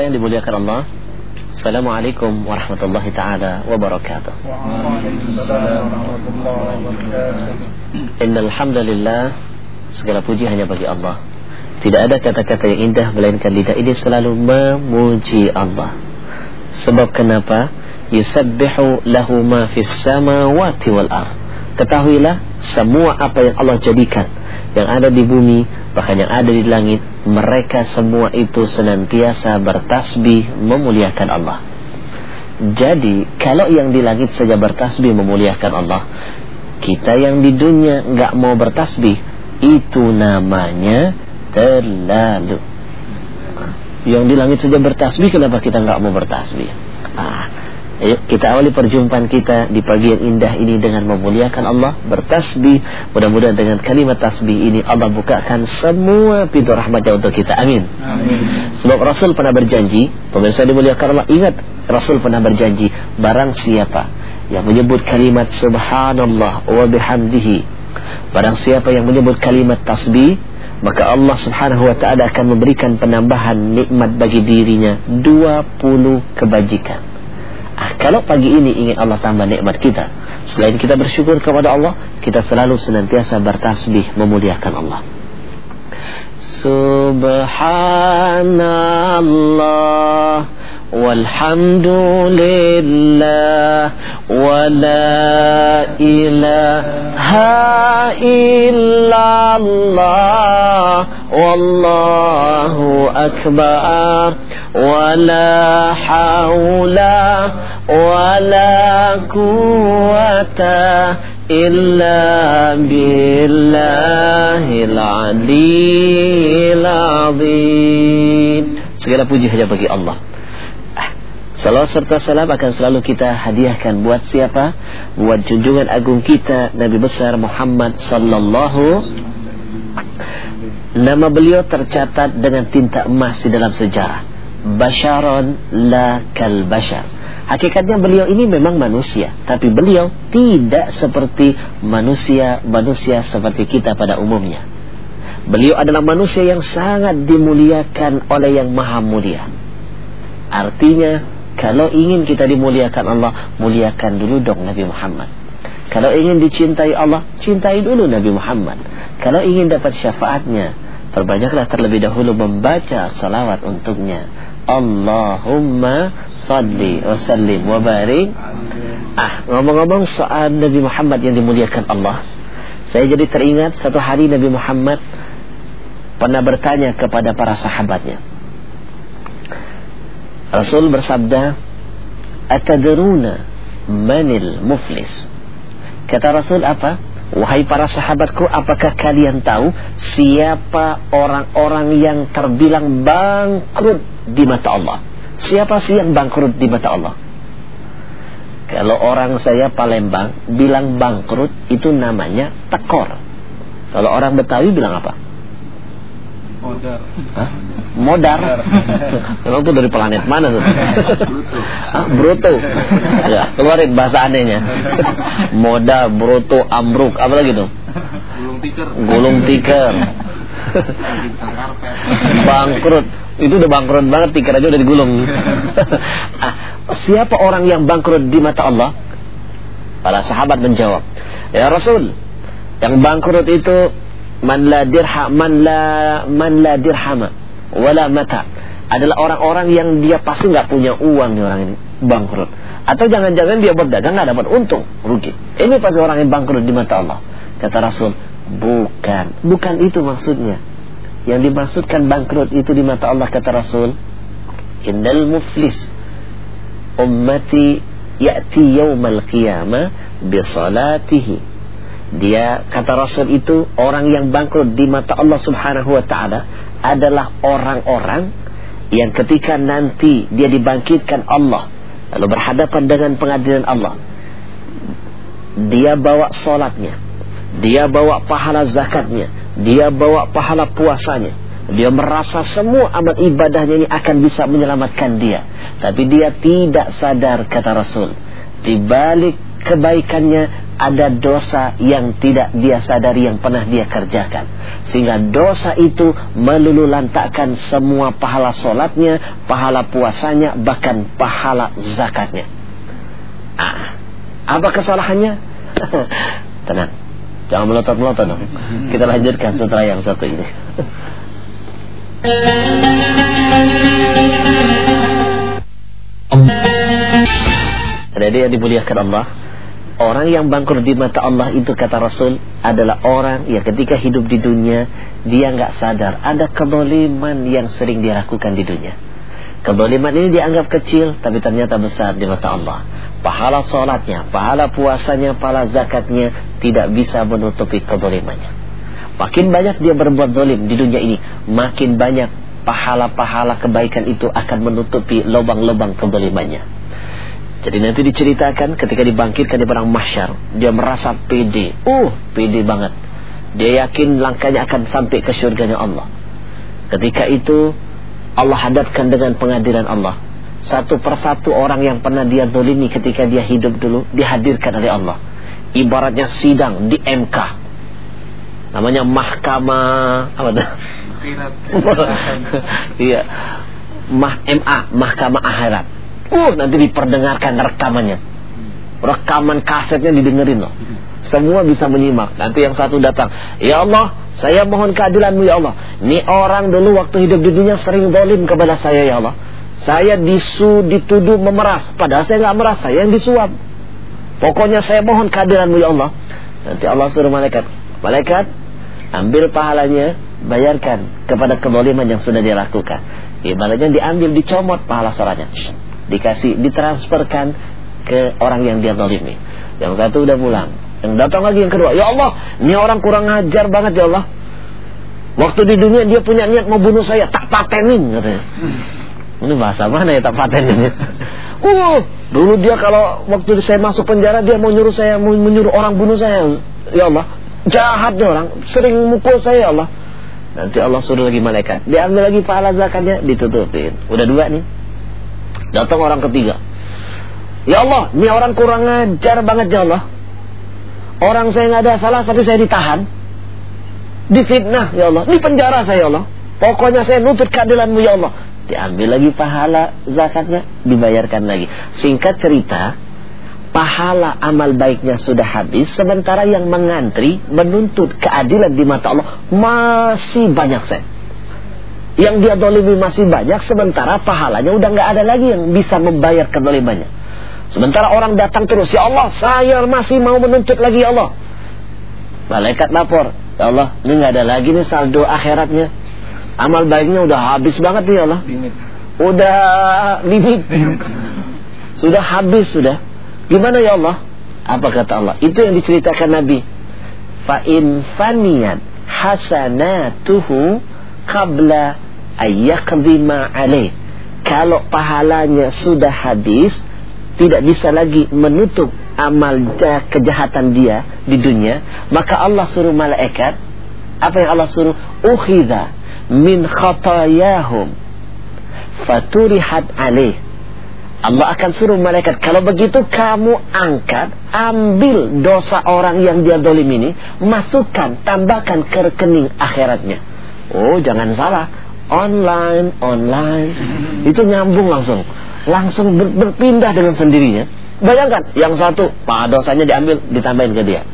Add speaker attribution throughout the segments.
Speaker 1: Pemirsa yang dimuliakan Allah Assalamualaikum warahmatullahi taala wabarakatuh. Innal hamdalillah segala puji hanya bagi Allah. Tidak ada kata-kata yang indah melainkan lidah ini selalu memuji Allah. Sebab kenapa? Yusabbihu lahu ma fis samawati wal ard. Ketahuilah semua apa yang Allah jadikan Yang ada di bumi Bahkan yang ada di langit Mereka semua itu senantiasa bertasbih Memuliakan Allah. Jadi Kalau yang di langit saja bertasbih Memuliakan Allah Kita yang di dunia nggak mau bertasbih Itu namanya Terlalu. Yang di langit saja bertasbih Kenapa kita nggak mau bertasbih? Ah Ayo kita awali perjumpaan kita di pagi yang indah ini dengan memuliakan Allah, bertasbih. Mudah-mudahan dengan kalimat tasbih ini Allah bukakan semua pintu rahmatnya untuk kita. Amin. Amin. Sebab Rasul pernah berjanji, pemirsa dimuliakan Allah, ingat Rasul pernah berjanji, barang siapa yang menyebut kalimat subhanallah wa bihamdihi, barang siapa yang menyebut kalimat tasbih, maka Allah Subhanahu wa taala akan memberikan penambahan nikmat bagi dirinya 20 kebajikan. Kalau pagi ini ingin Allah tambah nikmat kita, selain kita bersyukur kepada Allah, kita selalu senantiasa bertasbih memuliakan Allah. Subhanallah walhamdulillah wala ilaha illallah wallahu akbar wala haula wala quwata illa billahil aliyil azim segala puji hanya bagi Allah Salawat serta salam akan selalu kita hadiahkan buat siapa? Buat junjungan agung kita Nabi besar Muhammad sallallahu Nama beliau tercatat dengan tinta emas di dalam sejarah. Basharon la kal bashar. Hakikatnya beliau ini memang manusia, tapi beliau tidak seperti manusia-manusia seperti kita pada umumnya. Beliau adalah manusia yang sangat dimuliakan oleh yang maha mulia. Artinya kalau ingin kita dimuliakan Allah, muliakan dulu dong Nabi Muhammad. Kalau ingin dicintai Allah, cintai dulu Nabi Muhammad. Kalau ingin dapat syafaatnya, perbanyaklah terlebih dahulu membaca salawat untuknya. Allahumma salli wa sallim wa barik. Ah, ngomong-ngomong soal Nabi Muhammad yang dimuliakan Allah. Saya jadi teringat satu hari Nabi Muhammad pernah bertanya kepada para sahabatnya. Rasul bersabda Atadruna manil muflis Kata Rasul apa? Wahai para sahabatku apakah kalian tahu Siapa orang-orang yang terbilang bangkrut di mata Allah Siapa sih yang bangkrut di mata Allah Kalau orang saya Palembang bilang bangkrut itu namanya tekor Kalau orang Betawi bilang apa?
Speaker 2: Modar.
Speaker 1: Hah? Modar. Emang itu dari planet mana tuh? Hah? Bruto. ya, keluarin bahasa anehnya. Moda, bruto, ambruk, apa lagi tuh?
Speaker 2: Gulung tikar.
Speaker 1: Gulung tikar. bangkrut. Itu udah bangkrut banget, tikar aja udah digulung. ah, siapa orang yang bangkrut di mata Allah? Para sahabat menjawab, "Ya Rasul, yang bangkrut itu man la dirham man la man la dirhama wala mata adalah orang-orang yang dia pasti nggak punya uang nih orang ini bangkrut atau jangan-jangan dia berdagang nggak dapat untung rugi ini pasti orang yang bangkrut di mata Allah kata Rasul bukan bukan itu maksudnya yang dimaksudkan bangkrut itu di mata Allah kata Rasul innal muflis ummati ya'ti yaumal qiyamah bi salatihi. Dia kata Rasul itu orang yang bangkrut di mata Allah Subhanahu wa taala adalah orang-orang yang ketika nanti dia dibangkitkan Allah lalu berhadapan dengan pengadilan Allah dia bawa solatnya dia bawa pahala zakatnya dia bawa pahala puasanya dia merasa semua amal ibadahnya ini akan bisa menyelamatkan dia tapi dia tidak sadar kata Rasul di balik kebaikannya ada dosa yang tidak dia sadari yang pernah dia kerjakan. Sehingga dosa itu melululantakkan semua pahala solatnya, pahala puasanya, bahkan pahala zakatnya. Ah, apa kesalahannya? Tenang, jangan melotot-melotot dong. Kita lanjutkan setelah yang satu ini. Jadi yang dimuliakan Allah Orang yang bangkrut di mata Allah itu kata Rasul adalah orang yang ketika hidup di dunia dia nggak sadar ada kedoliman yang sering dia lakukan di dunia. Kedoliman ini dianggap kecil tapi ternyata besar di mata Allah. Pahala sholatnya, pahala puasanya, pahala zakatnya tidak bisa menutupi kedolimannya. Makin banyak dia berbuat dolim di dunia ini, makin banyak pahala-pahala kebaikan itu akan menutupi lubang-lubang kedolimannya. Jadi nanti diceritakan ketika dibangkitkan di padang mahsyar, dia merasa pede. Uh, pede banget. Dia yakin langkahnya akan sampai ke surganya Allah. Ketika itu Allah hadapkan dengan pengadilan Allah. Satu persatu orang yang pernah dia dolimi ketika dia hidup dulu dihadirkan oleh Allah. Ibaratnya sidang di MK. Namanya mahkamah apa tuh? Iya. Mah MA, mahkamah akhirat Uh, nanti diperdengarkan rekamannya. Rekaman kasetnya didengerin loh. Semua bisa menyimak. Nanti yang satu datang, Ya Allah, saya mohon keadilanmu ya Allah. Ini orang dulu waktu hidup di dunia sering dolim kepada saya ya Allah. Saya disu, dituduh memeras. Padahal saya nggak meras, saya yang disuap. Pokoknya saya mohon keadilanmu ya Allah. Nanti Allah suruh malaikat. Malaikat, ambil pahalanya, bayarkan kepada kedoliman yang sudah dia lakukan. Ibaratnya diambil, dicomot pahala soranya dikasih ditransferkan ke orang yang dia zalimi. Yang satu udah pulang. Yang datang lagi yang kedua, "Ya Allah, ini orang kurang ajar banget ya Allah. Waktu di dunia dia punya niat mau bunuh saya, tak patenin," katanya. Ini bahasa mana ya tak patenin? uh, dulu dia kalau waktu saya masuk penjara dia mau nyuruh saya mau menyuruh orang bunuh saya. Ya Allah, jahatnya orang, sering mukul saya ya Allah. Nanti Allah suruh lagi malaikat, diambil lagi pahala zakatnya, ditutupin. Udah dua nih. Datang orang ketiga. Ya Allah, ini orang kurang ajar banget ya Allah. Orang saya nggak ada salah, tapi saya ditahan. Difitnah ya Allah. Ini penjara saya ya Allah. Pokoknya saya nutut keadilanmu ya Allah. Diambil lagi pahala zakatnya, dibayarkan lagi. Singkat cerita, pahala amal baiknya sudah habis, sementara yang mengantri menuntut keadilan di mata Allah masih banyak saya yang dia dolimi masih banyak sementara pahalanya udah nggak ada lagi yang bisa membayar kedolimannya sementara orang datang terus ya Allah saya masih mau menuntut lagi ya Allah. Malaikat lapor ya Allah ini nggak ada lagi nih saldo akhiratnya amal baiknya udah habis banget nih ya Allah. Limit. udah limit. Sudah habis sudah. Gimana ya Allah? Apa kata Allah? Itu yang diceritakan Nabi. Fa in faniyat hasanatuhu qabla ayyaqdima alaih. Kalau pahalanya sudah habis tidak bisa lagi menutup amal kejahatan dia di dunia maka Allah suruh malaikat apa yang Allah suruh? Ukhidha min khatayahum. Faturihat alaih. Allah akan suruh malaikat kalau begitu kamu angkat ambil dosa orang yang dia dolim ini masukkan tambahkan ke rekening akhiratnya. Oh jangan salah. Online, online. Itu nyambung langsung. Langsung ber berpindah dengan sendirinya. Bayangkan Yang satu Pak dosanya diambil Ditambahin ke dia.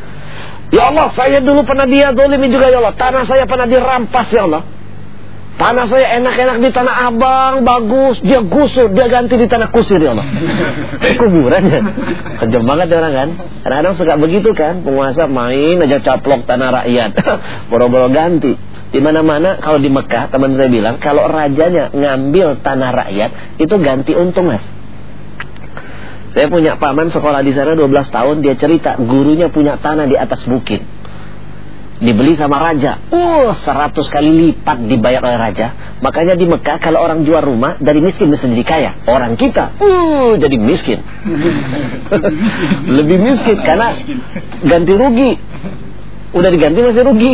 Speaker 1: Ya Allah saya dulu pernah dia dolimi juga ya Allah. Tanah saya pernah dirampas ya Allah Tanah saya enak-enak di tanah abang Bagus. Dia gusur Dia ganti di tanah kusir ya Allah. Kuburan ya. Kejam banget orang kan? Kadang-kadang suka begitu kan? Penguasa main aja caplok tanah rakyat. Boro-boro ganti. Di mana-mana kalau di Mekah teman saya bilang kalau rajanya ngambil tanah rakyat itu ganti untung mas. Saya punya paman sekolah di sana 12 tahun dia cerita gurunya punya tanah di atas bukit. Dibeli sama raja. Uh, 100 kali lipat dibayar oleh raja. Makanya di Mekah kalau orang jual rumah dari miskin bisa jadi kaya. Orang kita uh jadi miskin. Lebih miskin karena ganti rugi udah diganti masih rugi.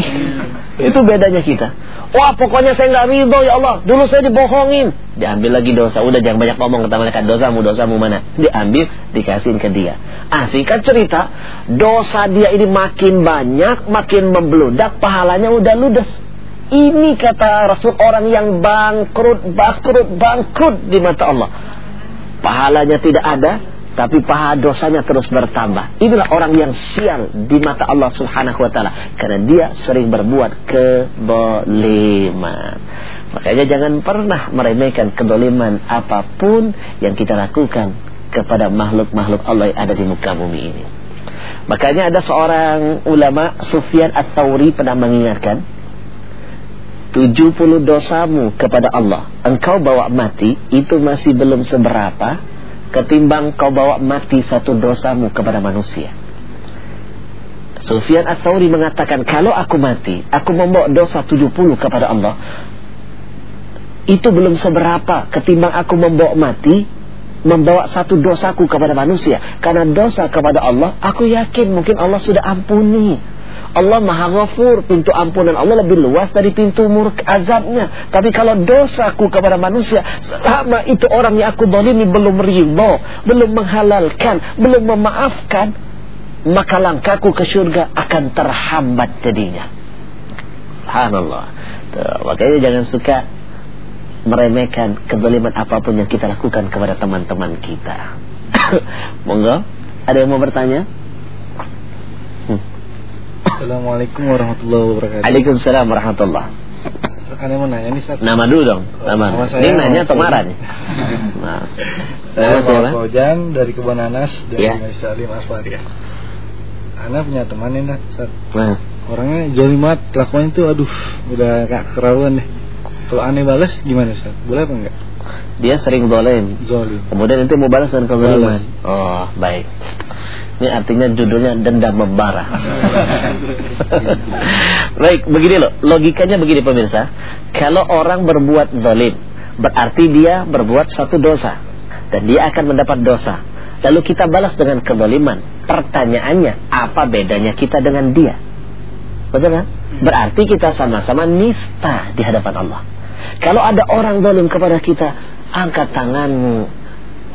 Speaker 1: Itu bedanya kita. Wah pokoknya saya nggak ridho ya Allah. Dulu saya dibohongin. Diambil lagi dosa. Udah jangan banyak ngomong kata malaikat dosamu dosamu mana. Diambil dikasihin ke dia. Ah singkat cerita dosa dia ini makin banyak makin membludak pahalanya udah ludes. Ini kata Rasul orang yang bangkrut, bangkrut, bangkrut di mata Allah. Pahalanya tidak ada, tapi paha dosanya terus bertambah. Inilah orang yang sial di mata Allah Subhanahu wa taala karena dia sering berbuat keboliman. Makanya jangan pernah meremehkan kedoliman apa pun yang kita lakukan kepada makhluk-makhluk Allah yang ada di muka bumi ini. Makanya ada seorang ulama Sufyan Ats-Tsauri pernah mengingatkan 70 dosamu kepada Allah engkau bawa mati itu masih belum seberapa ketimbang kau bawa mati satu dosamu kepada manusia. Sufyan Ats-Tsauri mengatakan kalau aku mati aku membawa dosa 70 kepada Allah. Itu belum seberapa ketimbang aku membawa mati membawa satu dosaku kepada manusia. Karena dosa kepada Allah aku yakin mungkin Allah sudah ampuni Allah maha ghafur Pintu ampunan Allah lebih luas dari pintu murk azabnya Tapi kalau dosaku kepada manusia Selama itu orang yang aku dolimi belum ridho Belum menghalalkan Belum memaafkan Maka langkahku ke surga akan terhambat jadinya Subhanallah Tuh, Makanya jangan suka meremehkan kedoliman apa pun yang kita lakukan kepada teman-teman kita. Monggo, ada yang mau bertanya?
Speaker 2: Assalamualaikum warahmatullahi wabarakatuh.
Speaker 1: Waalaikumsalam warahmatullah.
Speaker 2: Aneh mau nanya nih Sat.
Speaker 1: Nama dulu dong. Nama.
Speaker 2: Nama saya
Speaker 1: Ini nanya atau marah nih? Nah.
Speaker 2: Saya
Speaker 1: Nama siapa?
Speaker 2: Fauzan dari Kebun Anas dari
Speaker 1: Ya.
Speaker 2: Malaysia Salim Asfaria. Ana punya teman nih Sat.
Speaker 1: Nah.
Speaker 2: Orangnya jolimat, kelakuannya tuh aduh udah gak kerawuan deh. Kalau aneh balas gimana Sat? Boleh apa enggak?
Speaker 1: Dia sering.
Speaker 2: Zolim.
Speaker 1: Kemudian nanti mau balas dengan kezaliman. Oh, baik. Ini artinya judulnya dendam membara. baik, begini loh. Logikanya begini pemirsa. Kalau orang berbuat zalim, berarti dia berbuat satu dosa dan dia akan mendapat dosa. Lalu kita balas dengan kezaliman. Pertanyaannya, apa bedanya kita dengan dia? Betul kan? Berarti kita sama-sama nista di hadapan Allah. Kalau ada orang zalim kepada kita, angkat tanganmu.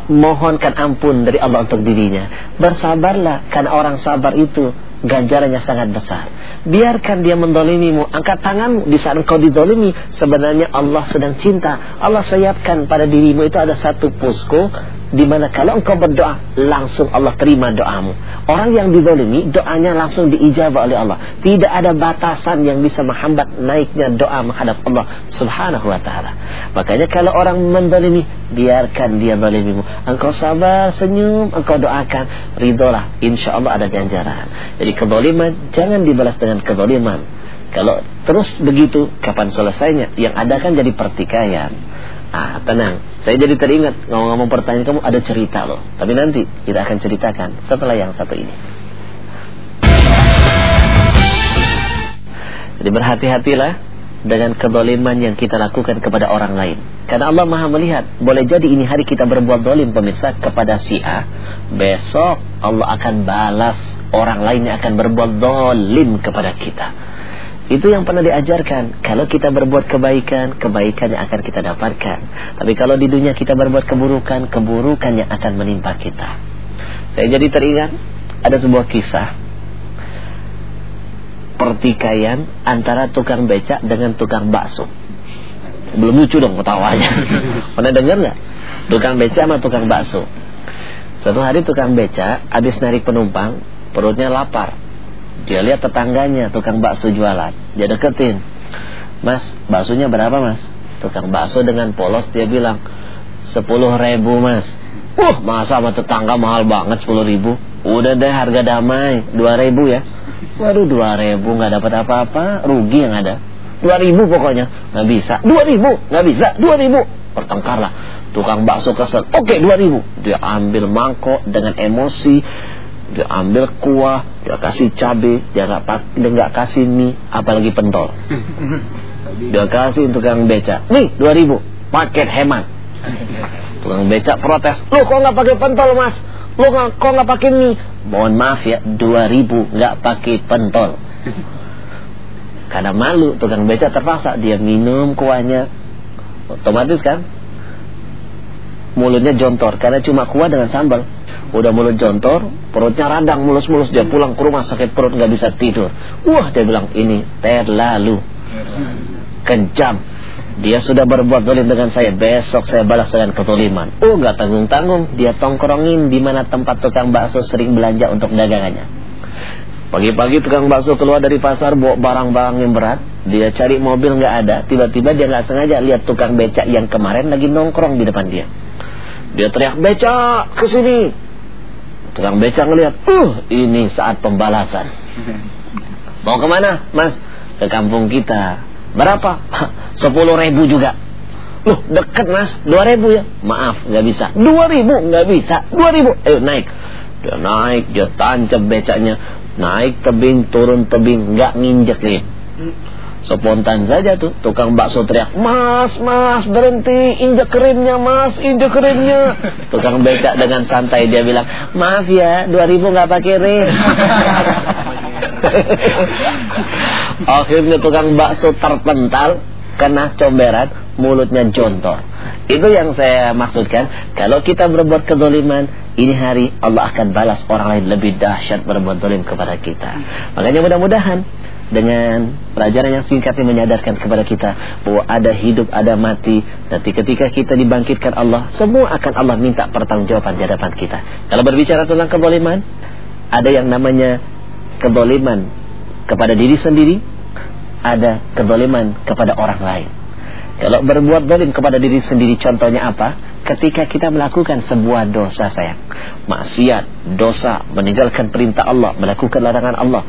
Speaker 1: Mohonkan ampun dari Allah untuk dirinya. Bersabarlah karena orang sabar itu ganjarannya sangat besar. Biarkan dia mendolimimu, angkat tanganmu di saat engkau didolimi. Sebenarnya Allah sedang cinta. Allah siapkan pada dirimu itu ada satu posko di mana kalau engkau berdoa langsung Allah terima doamu. Orang yang didolimi doanya langsung diijabah oleh Allah. Tidak ada batasan yang bisa menghambat naiknya doa menghadap Allah Subhanahu wa taala. Makanya kalau orang mendolimi biarkan dia dolimimu. Engkau sabar, senyum, engkau doakan, ridolah. Insya Allah ada ganjaran. Jadi kedoliman jangan dibalas dengan kedoliman. Kalau terus begitu, kapan selesainya? Yang ada kan jadi pertikaian. Ah, tenang. Saya jadi teringat ngomong-ngomong pertanyaan kamu ada cerita loh. Tapi nanti kita akan ceritakan setelah yang satu ini. Jadi berhati-hatilah dengan kedoliman yang kita lakukan kepada orang lain. Karena Allah maha melihat. Boleh jadi ini hari kita berbuat dolim pemirsa kepada si A. Besok Allah akan balas orang lain yang akan berbuat dolim kepada kita. Itu yang pernah diajarkan. Kalau kita berbuat kebaikan, kebaikan yang akan kita dapatkan. Tapi kalau di dunia kita berbuat keburukan, keburukan yang akan menimpa kita. Saya jadi teringat ada sebuah kisah pertikaian antara tukang becak dengan tukang bakso. Belum lucu dong ketawanya. Pernah dengar nggak? Tukang becak sama tukang bakso. Suatu hari tukang becak habis narik penumpang, perutnya lapar. Dia lihat tetangganya tukang bakso jualan. Dia deketin. Mas, baksonya berapa mas? Tukang bakso dengan polos dia bilang, sepuluh ribu mas. Wah, masa sama tetangga mahal banget sepuluh ribu? Udah deh harga damai, dua ribu ya. Waduh, dua ribu nggak dapat apa-apa, rugi yang ada. Dua ribu pokoknya, nggak bisa. Dua ribu, nggak bisa. Dua ribu, pertengkarlah. Tukang bakso kesel. Oke, dua ribu. Dia ambil mangkok dengan emosi dia ambil kuah, dia kasih cabai, dia nggak dia nggak kasih mie, apalagi pentol. Dia kasih tukang beca, nih dua ribu, paket hemat. Tukang beca protes, lu kok nggak pakai pentol mas? Lu nggak kok nggak pakai mie? Mohon maaf ya, dua ribu nggak pakai pentol. Karena malu tukang beca terpaksa dia minum kuahnya. Otomatis kan mulutnya jontor karena cuma kuah dengan sambal. Udah mulut jontor, perutnya radang mulus-mulus. Dia pulang ke rumah sakit perut nggak bisa tidur. Wah dia bilang ini terlalu kejam. Dia sudah berbuat dolim dengan saya. Besok saya balas dengan ketoliman Oh nggak tanggung-tanggung. Dia tongkrongin di mana tempat tukang bakso sering belanja untuk dagangannya. Pagi-pagi tukang bakso keluar dari pasar Bawa barang-barang yang berat. Dia cari mobil nggak ada. Tiba-tiba dia nggak sengaja lihat tukang becak yang kemarin lagi nongkrong di depan dia. Dia teriak becak ke sini Tukang becak ngeliat Uh ini saat pembalasan Mau ke mana mas? Ke kampung kita Berapa? Sepuluh ribu juga. Loh deket mas, dua ribu ya? Maaf, nggak bisa. Dua ribu nggak bisa. Dua ribu, ayo naik. Dia naik, dia tancap becaknya. Naik tebing, turun tebing, nggak nginjek nih. Spontan saja tuh tukang bakso teriak, Mas, mas berhenti, injek kerimnya mas, injek kerimnya. Tukang becak dengan santai dia bilang, maaf ya, dua ribu nggak pakai rim. Akhirnya tukang bakso terpental kena comberan, mulutnya jontor. Itu yang saya maksudkan. Kalau kita berbuat kedoliman, ini hari Allah akan balas orang lain lebih dahsyat berbuat dolim kepada kita. Makanya mudah-mudahan dengan pelajaran yang singkat ini menyadarkan kepada kita bahwa ada hidup, ada mati. Nanti ketika kita dibangkitkan Allah, semua akan Allah minta pertanggungjawaban di hadapan kita. Kalau berbicara tentang kedoliman, ada yang namanya kedoliman kepada diri sendiri, ada kedoliman kepada orang lain. Kalau berbuat dolim kepada diri sendiri contohnya apa? Ketika kita melakukan sebuah dosa sayang Maksiat, dosa, meninggalkan perintah Allah Melakukan larangan Allah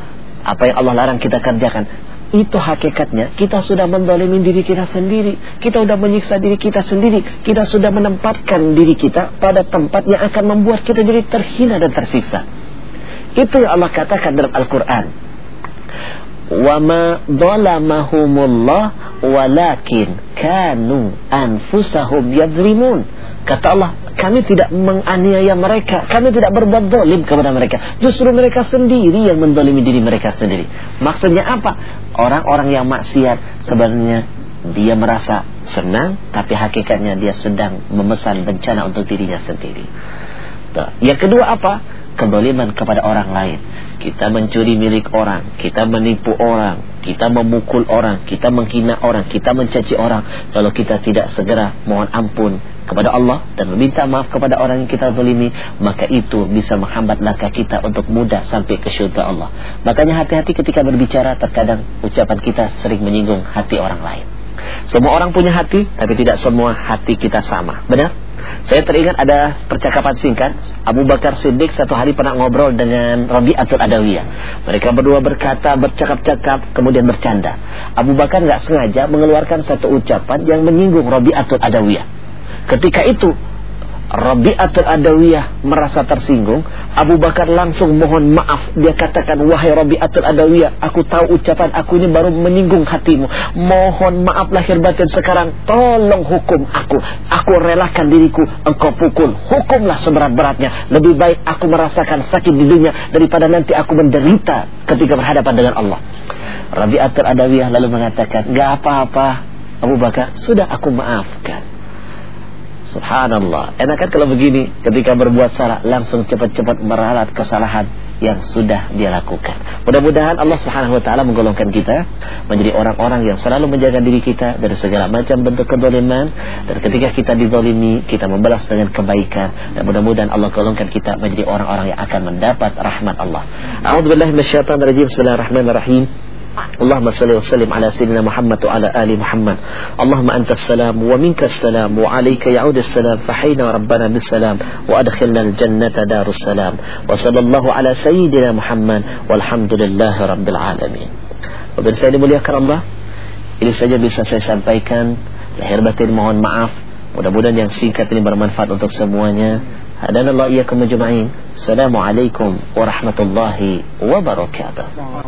Speaker 1: Apa yang Allah larang kita kerjakan? Itu hakikatnya. Kita sudah mendolimi diri kita sendiri. Kita sudah menyiksa diri kita sendiri. Kita sudah menempatkan diri kita pada tempat yang akan membuat kita jadi terhina dan tersiksa. Itu yang Allah katakan dalam Al-Quran. Wama dhalamahumullah walakin kanu anfusahum yadhlimun. Kata Allah kami tidak menganiaya mereka. Kami tidak berbuat zalim kepada mereka. Justru mereka sendiri yang mendolimi diri mereka sendiri. Maksudnya apa? Orang-orang yang maksiat sebenarnya dia merasa senang tapi hakikatnya dia sedang memesan bencana untuk dirinya sendiri. Yang kedua apa? Kedoliman kepada orang lain. Kita mencuri milik orang, kita menipu orang, kita memukul orang, kita menghina orang, kita mencaci orang. Kalau kita tidak segera mohon ampun kepada Allah dan meminta maaf kepada orang yang kita zalimi, maka itu bisa menghambat langkah kita untuk mudah sampai ke syurga Allah. Makanya hati-hati ketika berbicara, terkadang ucapan kita sering menyinggung hati orang lain. Semua orang punya hati, tapi tidak semua hati kita sama. Benar? Saya teringat ada percakapan singkat Abu Bakar Siddiq satu hari pernah ngobrol dengan Rabi'atul Adawiyah Mereka berdua berkata, bercakap-cakap, kemudian bercanda Abu Bakar nggak sengaja mengeluarkan satu ucapan yang menyinggung Rabi'atul Adawiyah Ketika itu Rabi'atul Adawiyah merasa tersinggung. Abu Bakar langsung mohon maaf. Dia katakan Wahai Rabi'atul Adawiyah Aku tahu ucapan aku ini baru menyinggung hatimu. Mohon maaf lahir batin sekarang. Tolong hukum aku. Aku relakan diriku. Engkau pukul. Hukumlah seberat-beratnya. Lebih baik aku merasakan sakit di dunia Daripada nanti aku menderita Ketika berhadapan dengan Allah. Rabi'atul Adawiyah lalu mengatakan Gak apa-apa Abu Bakar. Sudah aku maafkan Subhanallah. Enak kan kalau begini Ketika berbuat salah Langsung cepat-cepat meralat kesalahan Yang sudah dia lakukan. Mudah-mudahan Allah subhanahu wa ta'ala Menggolongkan kita Menjadi orang-orang yang selalu menjaga diri kita Dari segala macam bentuk kedoliman Dan ketika kita didolimi Kita membalas dengan kebaikan. Dan mudah-mudahan Allah golongkan kita Menjadi orang-orang yang akan mendapat rahmat Allah. A'udzubillah minasyaitanirrajim. Bismillahirrahmanirrahim اللهم صل وسلم على سيدنا محمد وعلى آل محمد. اللهم أنت السلام ومنك السلام وعليك يعود السلام. فحينا ربنا بالسلام وأدخلنا الجنة دار السلام. وصلى الله على سيدنا محمد والحمد لله رب العالمين. وبن مولي مليا الله إلي سجل بيسا سيسان لحربتين مهون معاف Mudah-mudahan yang singkat ini bermanfaat untuk semuanya. Dan Allah ia kemajumain. Assalamualaikum warahmatullahi wabarakatuh.